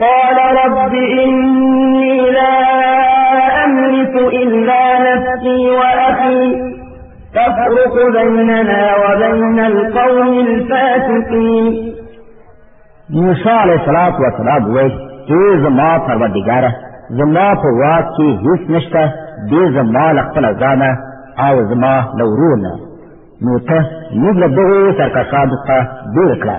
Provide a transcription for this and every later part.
قال رب إني لا أملك إلا نفسي وأخي فافرق بيننا وبين القوم الفاسقين موسی علیہ الصلوۃ والسلام وایي چې زما پروردګار زما په واک کې هیڅ نشته دې زما له خپل ځانه او زما له ورونه نو ته موږ له دغو سرکښانو څخه جوړ کړه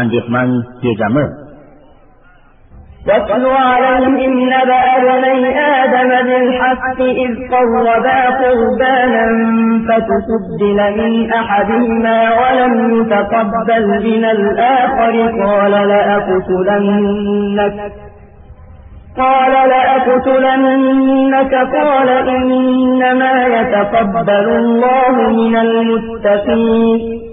اندېښمن کېږم واتل عليهم نبأ بني آدم بالحق إذ قربا قربانا فتقبل من أحدهما ولم يتقبل من الآخر قال لأقتلنك قال لأقتلنك قال إنما يتقبل الله من المتقين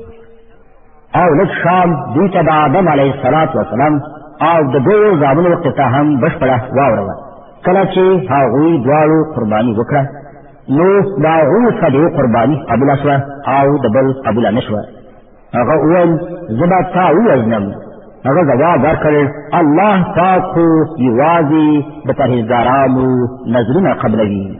او لږ شام دوی ته د آدم علیه السلام وسلام او د دوو زامنو قصه هم بشپړه واوروله کله چې هغوی دواړو قرباني وکړه نو د هغو څخه د یو قرباني قبوله شوه او د بل قبوله نه شوه هغه وویل زه به تا ووژنم هغه ځواب ورکړ الله پاک خو یوازې د پرهېزګارانو نظرونه قبلوي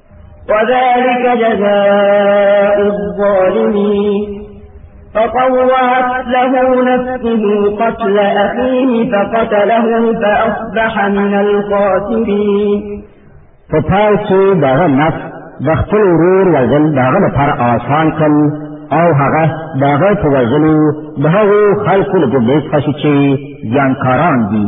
وذلك جزاء الظالمين فطوعت له نفسه قتل أخيه فقتله فأصبح من الخاسرين په پای کې دغه نفس د خپل ورور وژل د هغه لپاره آسان کړل او هغه د هغه په وژلو د هغو خلکو له ګمرې څخه شو چې زیانکاران دي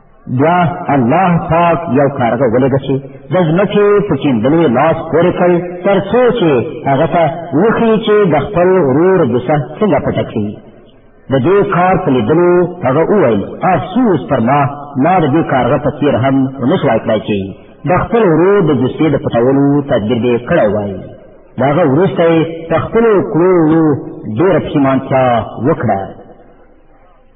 بیا الله پاک یو کارغه ولېږه چې د ځمکې په کیندلو یې لاس پورې کړ تر څو چې هغه ته وښیي چې د خپل ورور جسه څنګه پټه کړي د دې کار په لیدلو هغه وویل افسوس پر ما ما د دې کارغه په څېر هم ونه شوای کړای چې د خپل ورور د جسې د پټولو تدبیر دې کړی وای د هغه وروسته یې په خپلو کړو ډېره پښیمانتیا وکړه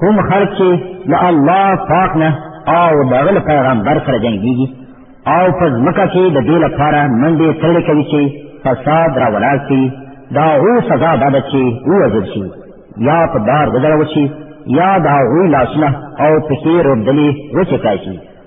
کوم خلک چې له الله پاک نه او دغه له پیغمبر سره جنګیږي او په ځمکه کې د دې لپاره منډې تړلې کوي چې فساد را ولاړ شي دا هو سزا ده چې ووژل شي یا په دار وځړول شي یا د هغوی لاسونه او پښې رودلې وچې کړای شي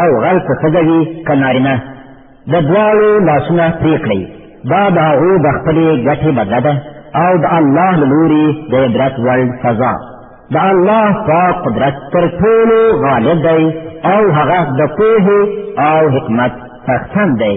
او غل که ښځه وي که نارینه د دواړو لاسونه پرې کړئ دا د هغو د خپلې ګټې بدله ده او د الله له لوري د عبرت وړ سزا د الله پاک قدرت تر ټولو غالب دی او هغه د پوهې او حکمت څښتن دی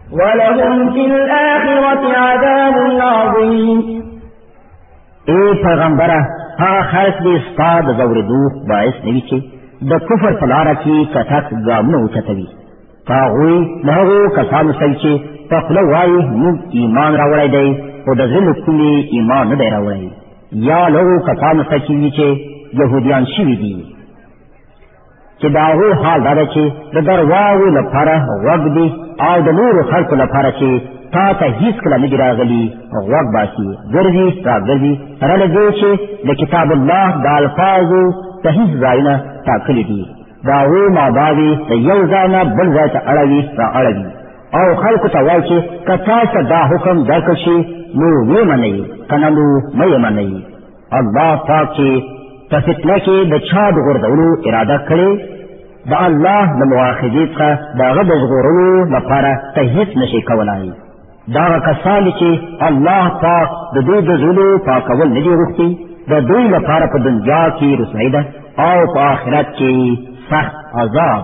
ولهم في الآخرة عذاب عظيم اے پیغمبره هغه خلق دې ستا د ځورېدو باعث نه وي چې د کفر په لاره کې کټک ګامونه وچتوي په هغوی د هغو کسانو سل چې په خوله وایي موږ ایمان راوړی دی خو د زړه کومې ایمان نه دی راوړی یا له هغو کسانو سل چې یهودیان شوي دي چې دا هو حال دا چې د درواو لپاره غوږ دی او د نورو خلکو لپاره چې تا ته هیڅ کله نه دی راغلی غوږ باسي ګرځي راګرځي سره له دې چې د کتاب الله د الفاظو صحیح ځایونه ټاکلي دي د هغو ماباوې د یو ځای نه بل ځای ته اړوي را اړوي او خلکو ته وایي چې که تاسو دا حکم درکړ شي نو ویې منئ که نه نو مه یې منئ الله پاک چې په فتنه کې د چا د غورځولو اراده کړې د الله د مواخذې څخه د هغه د ژغورلو لپاره ته هېڅ نشي کولای دا کسان چې الله پاک د دوی د زړه پاکول نه دي غوښتي د دوی لپاره په دنیا کې رسوي ده او په آخرت کې سخت عذاب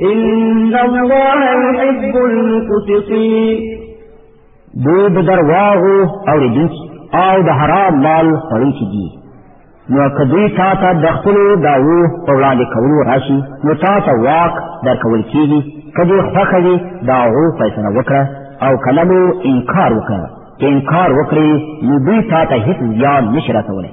ان الله يحب المقسطين دوی د درواغو اورېدونکي او د حرام مال خوړونکي دي نو که دوی تا ته د خپلو دعوو په وړاندې کولو راشي نو تا ته واک درکول کېږي که دې خوښه وي د هغو فیصله وکړه او که نه نو انکار وکړه که انکار وکړې نو دوی تا ته هېڅ زیان نشي رسولی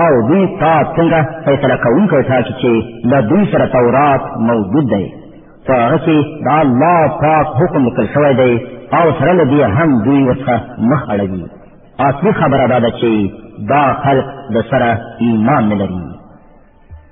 او دوی تا څنګه فیصله کوونکی ټاکي چې له دوی سره تورات موجود دی په هغه کې د الله پاک حکم لیکل شوی دی او سره له دې هم دوی ورڅخه مخ اړوي اصلي خبره دا ده چې دا خلق د سره ایمان نه لري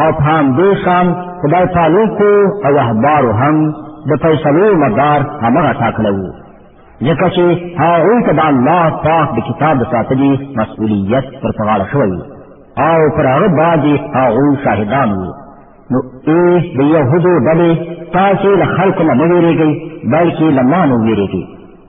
او په همدې شان خدای پالونکو او احبارو هم د فیصلو مدار همغه ټاکلی وو ځکه چې هغوی ته د الله پاک د کتاب د ساتلي مسؤلیت پر په غاړه شوی وو او پر هغه باندې هغوی شاهدان وو نو ای د یهودو ډلې تاسې له خلکو نه مه وېرېږئ بلکې له ما نه وېرېږئ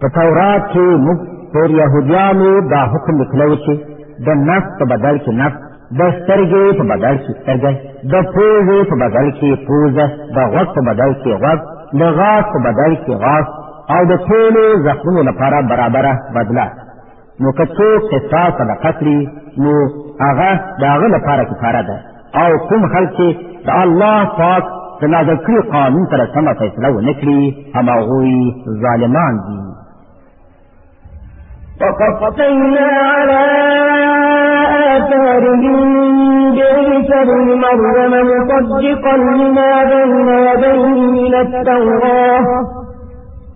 په تورات کې موږ پر یهودیانو دا حکم لیکلی و چې د نفس په بدل کې نفس د سترګې په بدل کې سترګه د پوزې په بدل کې پوزه د غوږ په بدل کې غوږ د غاښ په بدل کې غاښ او د ټولو زخمونو لپاره برابره بدله نو که څوک حصا صدقه کړي نو هغه د هغه لپاره کفاره ده او کوم خلک چې د الله پاک د نازل کړي قانون سره سمه فیصله ونه کړي هماغوی ظالمان دي وقفينا على آثارهم بعيسى بن مريم مصدقا لما بين يديه من التوراة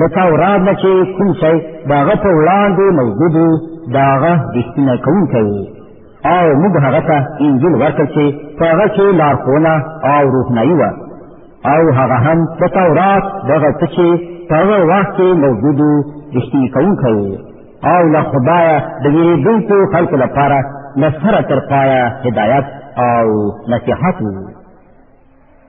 د تورات نه چې کوم شی د هغه په وړاندې موجود و د هغه رښتینی کوونکی و او موږ هغه ته انجیل ورکړ چې په هغه کې لارښوونه او روښنایي وه او هغه هم د تورات دغه څه چې په هغه وخت کې موجود و رښتینی کوونکی و او له خدایه د ویرېدونکو خلکو لپاره له سره تر پایه هدایت او نصیحت و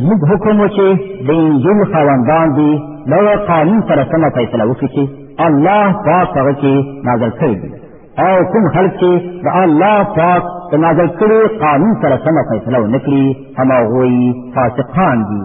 زموږ حکم و چې د انجیل خاوندان دي دغه قانون سره سمه فیصله وکړي چې الله پاک هغه کې نازل کړی دی او کوم خلک چې د الله پاک د نازل کړي قانون سره سمه فیصله ونه کړي هماغوی فاسقان دي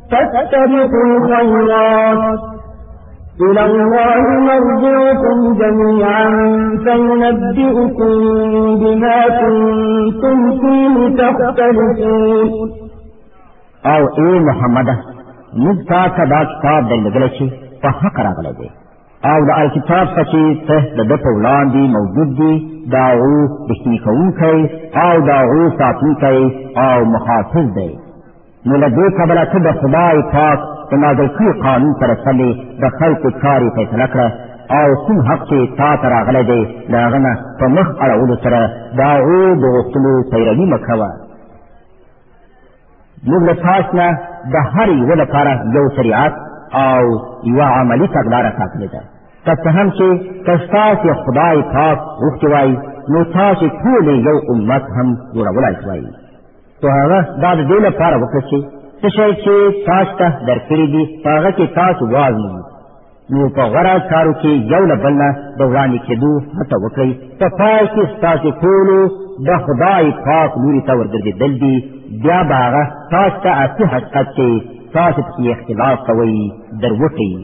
فاستبقوا الخيرات إلى الله مرجعكم جميعا فينبئكم بما كنتم فيه تختلفون او اي محمد موږ تا ته دا کتاب درلېږلی چې په حق راغلی دی او د الکتاب څخه چې ته د ده په وړاندې موجود دی د هغو رښتیني کوونکی او د هغو ساتونکی او محافظ دی نو له دې کبله ته د خدای پاک د نازل کړي قانون سره سم یې د خلکو چارې فیصله کړه او کوم حق چې تا ته راغلی دی له هغه نه په مخ اړولو سره د هغو د غوښتلو پیروي مه کوه موږ له تاسو نه د هر یوه لپاره یو شریعت او یوه عملي تګلاره ټاکلې ده که څه هم چې که ستاسې خدای پاک غوښتې وای نو تاسې ټولې یو امت هم جوړولی شوای خو هغه دا د دې لپاره وکړه چې څه شی چې تاسو ته درکړي دي هغه کې تاسو وازمو نو په غره کارو کې یو له بل نه د وړاندې کېدو هڅه وکړئ په پای کې ستاسو ټولو د خدای پاک لوري ته ورګرځېدل دي بیا به هغه تاسو ته اصلي حقیقت چې تاسو پکې اختلاف کوئ دروښيي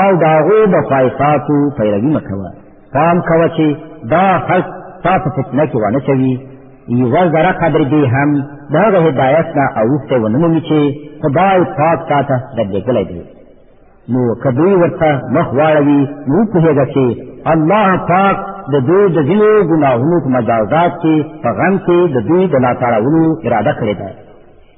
او د هغو د خواهشاتو پیروي مه کوه پام کوه چې دا خلق تا په فتنه کې وانه چوي یوه ذره قدر دې هم د هغه هدایت نه اوښتی ونه مومي چې خدای پاک تا ته درلېږلی دی نو که دوی ورته مخ واړوي نو وپوهېږه چې الله پاک د دوی د ځینو ګناهونو په مجازات کې په غم کې د دوی د لاتاړولو اراده کړې ده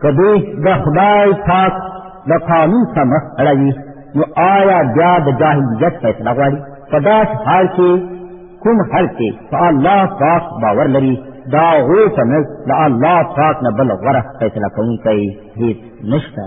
که دوی د خدای پاک د قانون څخه مخ اړوي نو آیا بیا د جاهلیت فیصله غواړي په داسې حال کې کوم حل کې په الله پاک باور لري دا غو په نزد د الله پاک نه بل غوره فیصله کوونکی هیڅ نشته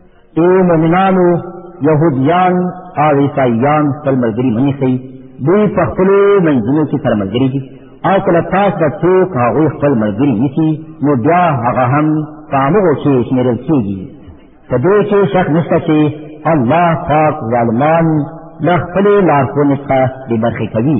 اے مومنانو یهودیان او عیسایان خپل ملګري منې شي دوی په خپلو منځونو کې سره ملګري دي او کله تاسو ته څوک هغوی خپل ملګري نیسي نو بیا هغه هم په همغو کې شمېرل کېږي په دې کې شک نشته چې الله پاک ظالمان له خپلې لارښوونې څخه بې برخې کوي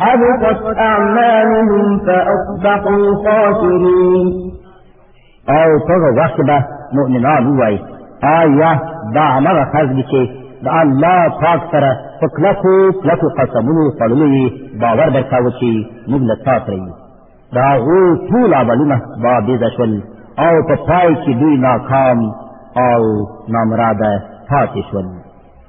حبطت أعمالهم فأصبحوا خاسرين او هغه وخت به مؤمنان ووایي آیا دا هغه خلک دي چې د الله پاک سره په کلکو کلکو قسمونو خوړلو یې باور درکاوه چې موږ له تا سره یو د هغو ټول عملونه بابېزه شول او په پای کې دوی ناکام او نامراده پاتې شول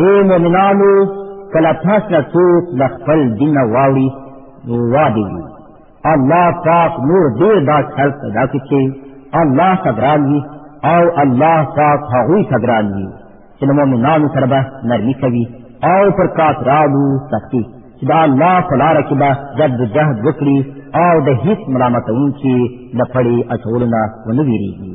اے مومنانو کله تاسو نه څوک د خپل دین نه واوړي نو وادي وي الله پاک نور دې دا خلق پیدا کړي چې الله صبران وي او الله پاک هغوی صبران وي چې له مومنانو سره به نرمي کوي او پر کافرانو سختی چې د الله په لاره کې به جد جهد وکړي او د هیڅ ملامتونکي له پړې اچولو نه ونه ویریږي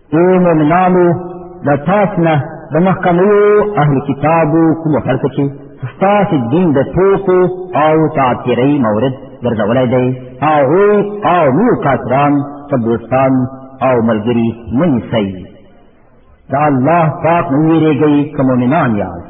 اے مومنانو د تاسو نه د مخکنیو اهل کتابو کوم خلک چې ستاسو دین د ټوکو او تعتیرۍ مورد ګرځولی دی هغوی او نور کافران په دوستان او ملګري مه نیسئ د الله پاک نه ویرېږئ که مؤمنان یاست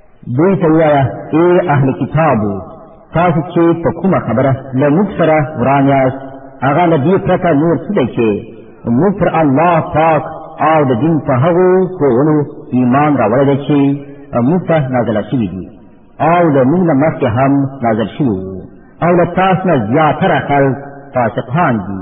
دوی ته ووایه ای اهل کتابو تاسو چې په کومه خبره له موږ سره وران یاست هغه له دې پرته نور څه دی چې موږ پر الله پاک او د دین په هغو ښوونو ایمان راوړی دی چې موږ ته نازله شوي دي او له موږ نه مخکې هم نازل شوي وو او له تاسو نه زیاتره خلک فاسقان دي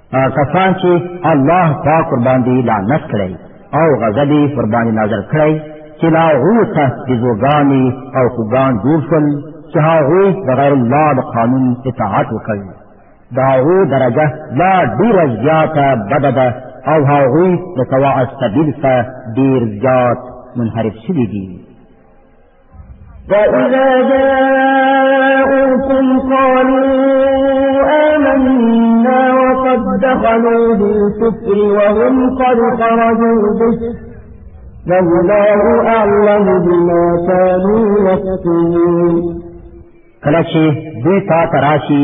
کسان چې الله پاک ور باندې لعنت کړی او غضب یې ور باندې نازل کړی چې لا غوته د زوګانې او خوګان جوړ شول چې هغوی د غیر الله د قانون اطاعت وکړي د هغو درجه لا ډېره زیاته بده ده او هغوی د سواء السبیل څخه ډېر زیات منحرف شوي دي وإذا جاءوكم قالوا آمنا وقد دخلوا بالكفر وهم قد خرجوا به والله أعلم بما كانوا يكتمون کله چې دوی تا ته راشي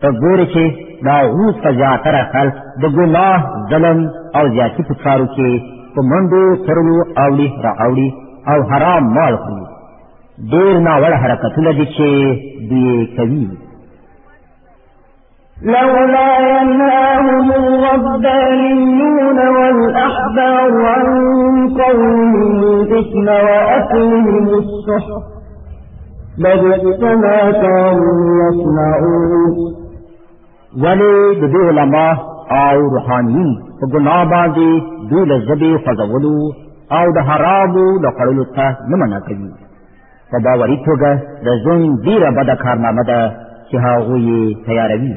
ته ګورې چې دا غوز په زیاتره خلک د ګناه ظلم او زیاتی په کارو کې په منډو ترلو اوړي را اوړي او حرام مال خوري ډېر ناوړه حرکتونه دي چې دوی کوي لولا ينهاهم الربانيون والأحبار عن قولهم الإثم وأكلهم السحر لبئس ما كانوا يصنعون ولی د دې علما او روحانیون په ګناه باندې دوی له ژبې خوځولو او د حرامو له خوړلو څخه نه منع کوي په باوري توګه د ژوند ډېره بده کارنامه ده چې هغوی یې تیاروي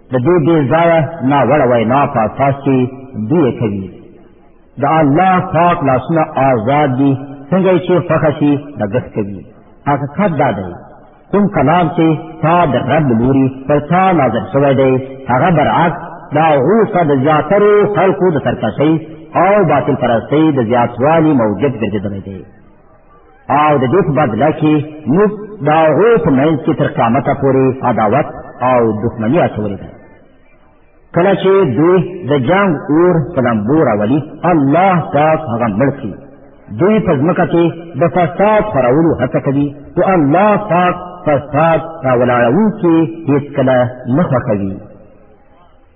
د دې بې ځایه ناوړه وینا په اساس چې دوی یې کوي د الله پاک لاسونه آزاد دي څنګه یې چې خوښه شي لګښت کوي حقیقت دا دی کوم کلام چې تا د رب له لوري پر تا نازل شوی دی هغه برعکس د هغو څخه د زیاترو خلکو د سرکشۍ او باطل پرستۍ د زیاتوالي موجب ګرځېدلی دی او د دې په بدله کې موږ د هغو په منځ کې تر قیامته پورې عداوت او دښمني اچولې ده کله چې دوی د جنګ اور په لمبو راولي الله پاک هغه مړ کړي دوی په ځمکه کې د فساد خورولو هڅه کوي خو الله پاک فساد راولاړوونکي هېڅکله نه خوښوي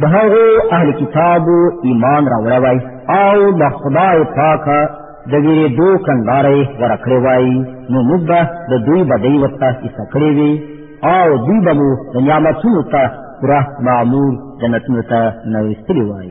د هغو اهل کتابو ایمان راوړی وای او د خدای پاکه د ویرېدو کنداره یې غوره کړې وای نو موږ به د دوی بدۍ ورته ایسه کړې وي او دوی به مو د نعمتونو ته پوره معمور جنتونو ته نویستلي وای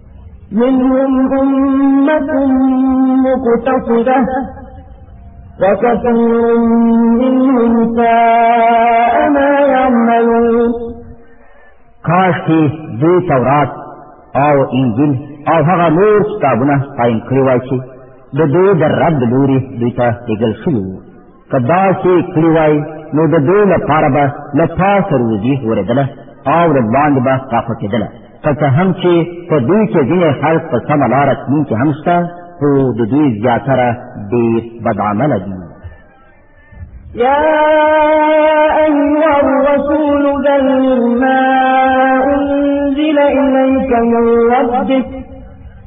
منهم أمة مقتصدة وكثير منهم ساء ما يعملون کاش کې دوی تورات او انجیل او هغه نور کتابونه قایم کړی وای چې د دوی د رب لوري دوی ته لېږل شوي وو که داسې کړي وای نو د دوی لپاره به له پاسه روزي ورېدله او له باندې به قافه کېدله که څه هم چې په دوی کې ځینې خلک په سمه لاره تلونکي هم شته خو د دوی زیاتره ډېر بدعمله دي يا أيها الرسول بلغ ما أنزل إليك من ربك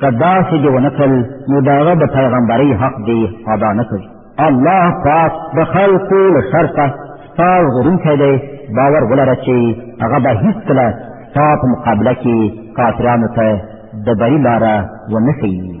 که داسې دې ونه کړل نو د هغه د پیغمبرۍ حق دې ادا نه کوي الله پاک د خلقو له شرطه ستا ژغورونکی دی باور ولره چې هغه به هیڅکله ستا په مقابله کې کافرانو ته د بري لاره ونه ښیي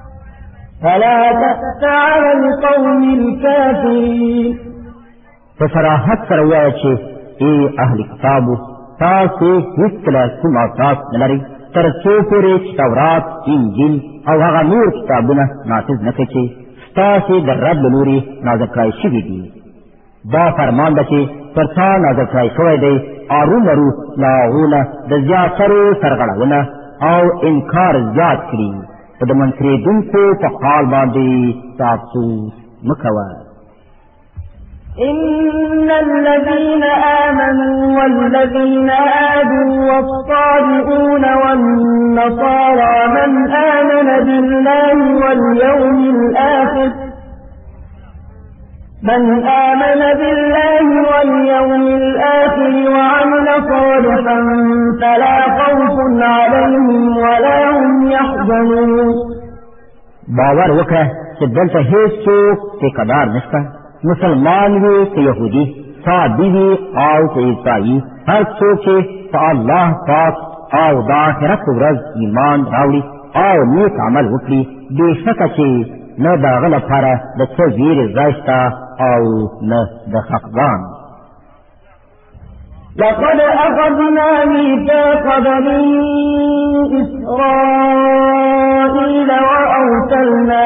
فلا تأس على القوم الكافرين فصراحت سره وایي چې ای اهل کتابو تاسو هیڅکله کوم اساس نه لرئ تر څو پورې چې تورات انجیل او هغه نور کتابونه نافذ نه کړئ چې ستاسو د رب له لوري نازل کړای شوي دي دا فرمان ده چې پر تا نازل کړای شوی دی ارومرو له هغو نه د زیاترو سرغړونه او انکار زیات کړي په د منکرېدونکو په حال باندې تافسوس مه کوه إن الذين آمنوا والذين آدوا والصالحون والنصارى من آمن بالله واليوم الآخر من آمن بالله واليوم الآخر وعمل صالحا فلا خوف عليهم ولا هم يحزنون باور وکړه چې دلته هیڅ څوک ټیکدار نشته مسلمان وي که یهودي صابي وي او که عیسایي هر څوک چې په الله پاک او د آخرت ورځ ایمان راوړي او نیک عمل وکړي بېشکه چې نه د هغه لپاره د څه ویرې ځای شته او نه د خفګان لقد أخذنا ميثاق بني إسرائيل وأرسلنا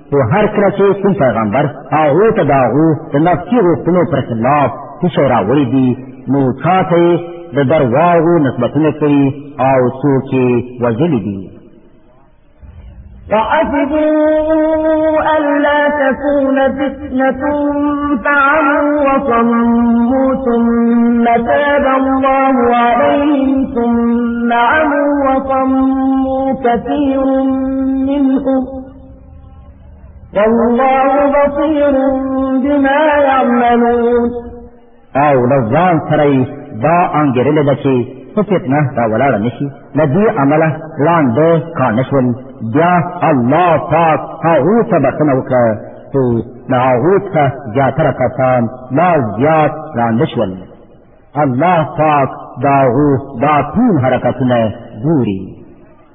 خو هر کله چې کوم پیغمبر هغه ته دا غو د نفسي غوښتنو پر خلاف هیڅ راوړي دي نو تاسو د درواغو نسبتونه کوي او څوک یې وژلي دي وحسبوا ألا تكون فتنة فعموا وصموا ثم تاب الله عليهم ثم عموا وصموا كثير منهم والله بصير بما يعملون او لزان سري دا انګرل ده چې څه فتنه دا ولاړه نشي له دې عمله لاندې کار نشول بیا الله پاک هغو ته بخنه وکړه چې له هغو څخه زیاتره کسان لا زیات لاندې شول الله پاک دا هغو دا ټول حرکتونه ګوري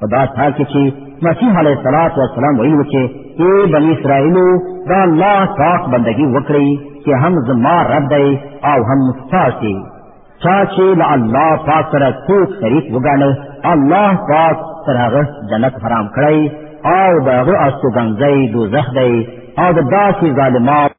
په دا حال کې چې مسیح علیه الصلاۃ والسلام ویل و چې ای بنی اسرائیلو دا الله پاک بندگی وکړئ چې هم زما رب دی او هم تاسو چا چې له الله پاک سره څوک شریک وګڼي الله پاک تر هغه جنت حرام کړی او د هغه استوګنځی دوزخ دی او د داسې ظالمانو